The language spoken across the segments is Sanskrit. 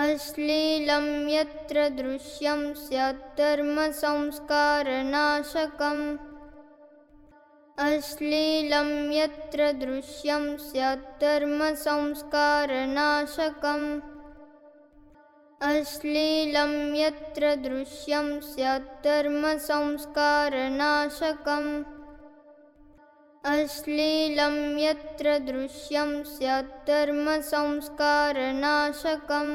अश्लीलं यत्र दृश्यं स्यात् धर्मसंस्कारनाशकम् अश्लीलं यत्र दृश्यं स्यात् धर्मसंस्कारनाशकम् अश्लीलं यत्र दृश्यं स्यात् धर्मसंस्कारनाशकम् अश्लीलं यत्र दृश्यं स्यात् धर्मसंस्कारनाशकम्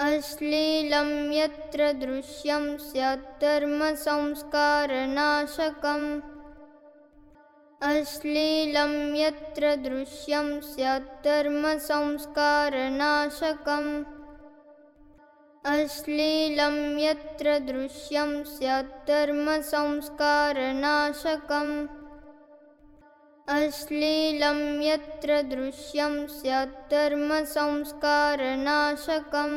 अश्लीलं यत्र दृश्यं स्यात्तर्मसंस्कारनाशकम् अश्लीलं यत्र दृश्यं स्यात्तर्मसंस्कारनाशकम् अश्लीलं यत्र दृश्यं स्यात्तर्मसंस्कारनाशकम् अश्लीलं यत्र दृश्यं स्यात् कर्मसंस्कारनाशकम्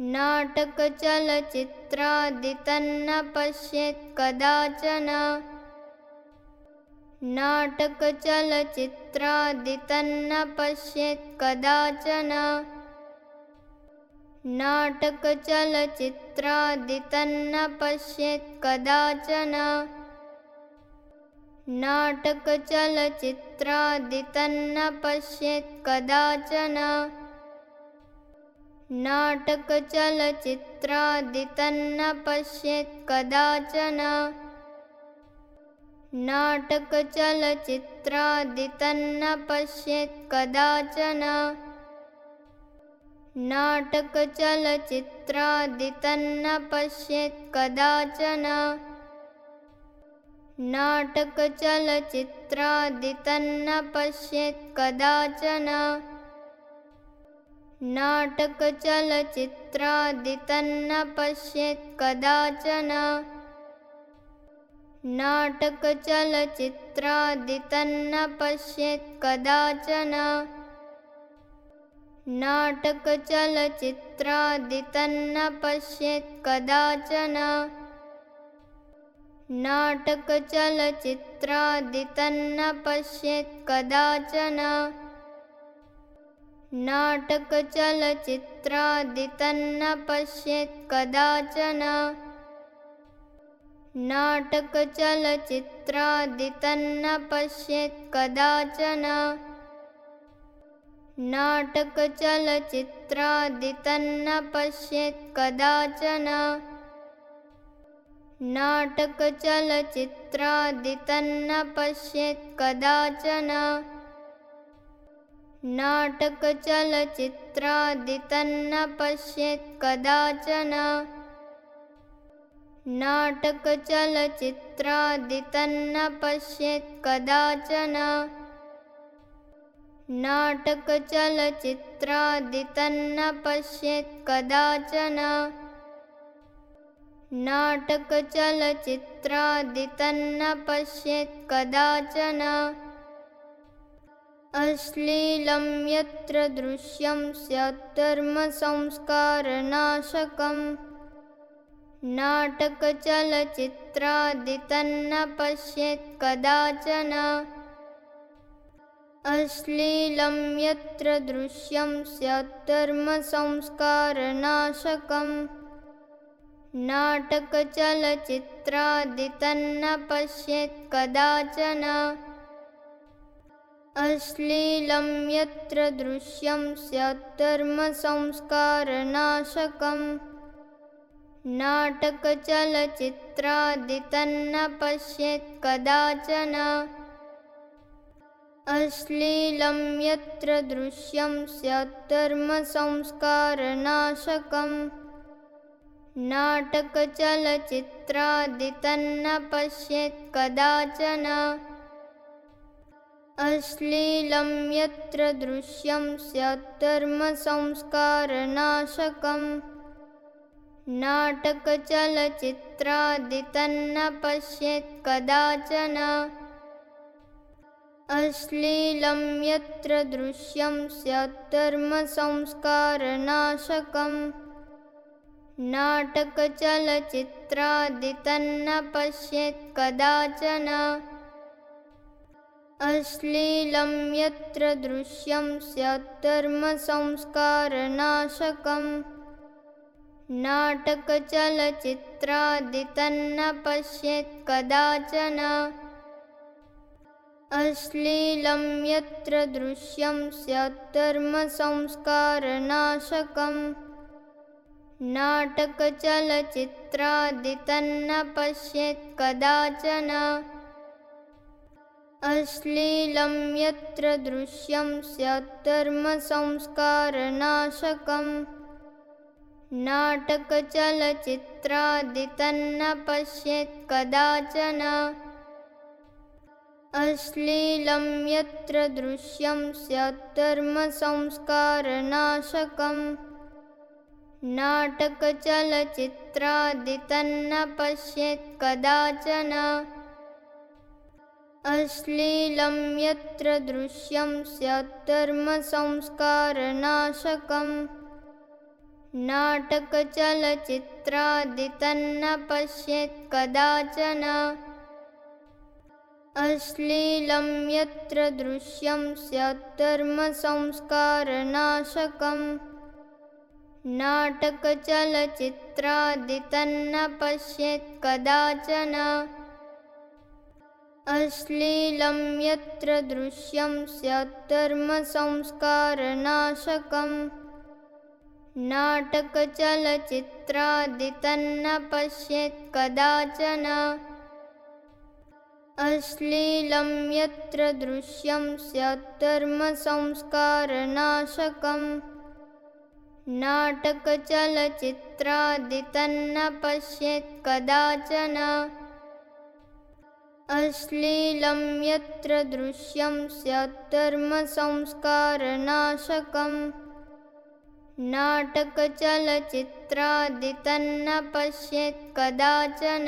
नाटकचलचित्रादितन्न पश्येत् कदाचन। नाटकचलचित्रादितन्न पश्येत् कदाचन। नाटकचलचित्रादितन्न पश्येत् कदाचन। नाटकचलचित्रादितन्न पश्येत् कदाचन। नाटकचलचित्रादितन्न पश्येत् कदाचन। नाटकचलचित्रादितन्न पश्येत् कदाचन। नाटकचलचित्रादितन्न पश्येत् कदाचन। नाटकचलचित्रादितन्न पश्येत् कदाचन। नाटकचलचित्रादितन्न पश्येत् कदाचन। नाटकचलचित्रादितन्न पश्येत् कदाचन। नाटकचलचित्रादितन्न पश्येत् कदाचन। नाटकचलचित्रादितन्न पश्येत् कदाचन। नाटकचलचित्रादितन्न पश्येत् कदाचन। नाटकचलचित्रादितन्न पश्येत् कदाचन। नाटकचलचित्रादितन्न पश्येत् कदाचन। नाटकचलचित्रादितन्न पश्येत् कदाचन। नाटकचलचित्रादितन्न पश्येत् कदाचन। नाटकचलचित्रादितन्न पश्येत् कदाचन। नाटकचलचित्रादितन्न पश्येत् कदाचन। नाटकचलचित्रादितन्न पश्येत् कदाचन अश्लीलं यत्र दृश्यं स्यात्तर्मसंस्कारनाशकम् नाटकचलचित्रादितन्न पश्येत् कदाचन। अश्लीलं यत्र दृश्यं स्यात्तर्मसंस्कारनाशकम् नाटकचलचित्रादितन्न पश्येत् कदाचन अश्लीलं यत्र दृश्यं स्यात्तर्मसंस्कारनाशकम् नाटकचलचित्रादितन्न पश्येत् कदाचन। अश्लीलं यत्र दृश्यं स्यात्तर्मसंस्कारनाशकम् नाटकचलचित्रादितन्न पश्येत् कदाचन अश्लीलं यत्र दृश्यं स्यात्तर्मसंस्कारनाशकम् नाटकचलचित्रादितन्न पश्येत् कदाचन। अश्लीलं यत्र दृश्यं स्यात्तर्मसंस्कारनाशकम् नाटकचलचित्रादितन्न पश्येत् कदाचन अश्लीलं यत्र दृश्यं स्यात्तर्मसंस्कारनाशकम् नाटकचलचित्रादितन्न पश्येत् कदाचन। अश्लीलं यत्र दृश्यं स्यात्तर्मसंस्कारनाशकम् नाटकचलचित्रादितन्न पश्येत् कदाचन अश्लीलं यत्र दृश्यं स्यात्तर्मसंस्कारनाशकम् नाटकचलचित्रादितन्न पश्येत् कदाचन। अश्लीलं यत्र दृश्यं स्यात्तर्मसंस्कारनाशकम् नाटकचलचित्रादितन्न पश्येत् कदाचन अश्लीलं यत्र दृश्यं स्यात्तर्मसंस्कारनाशकम् नाटकचलचित्रादितन्न पश्येत् कदाचन। अश्लीलं यत्र दृश्यं स्यात्तर्मसंस्कारनाशकम् नाटकचलचित्रादितन्न पश्येत् कदाचन अश्लीलं यत्र दृश्यं स्यात्तर्मसंस्कारनाशकम् नाटकचलचित्रादितन्न पश्येत् कदाचन। अश्लीलं यत्र दृश्यं स्यात्तर्मसंस्कारनाशकम् नाटकचलचित्रादितन्न पश्येत् कदाचन अश्लीलं यत्र दृश्यं स्यात्तर्मसंस्कारनाशकम् नाटकचलचित्रादितन्न पश्येत् कदाचन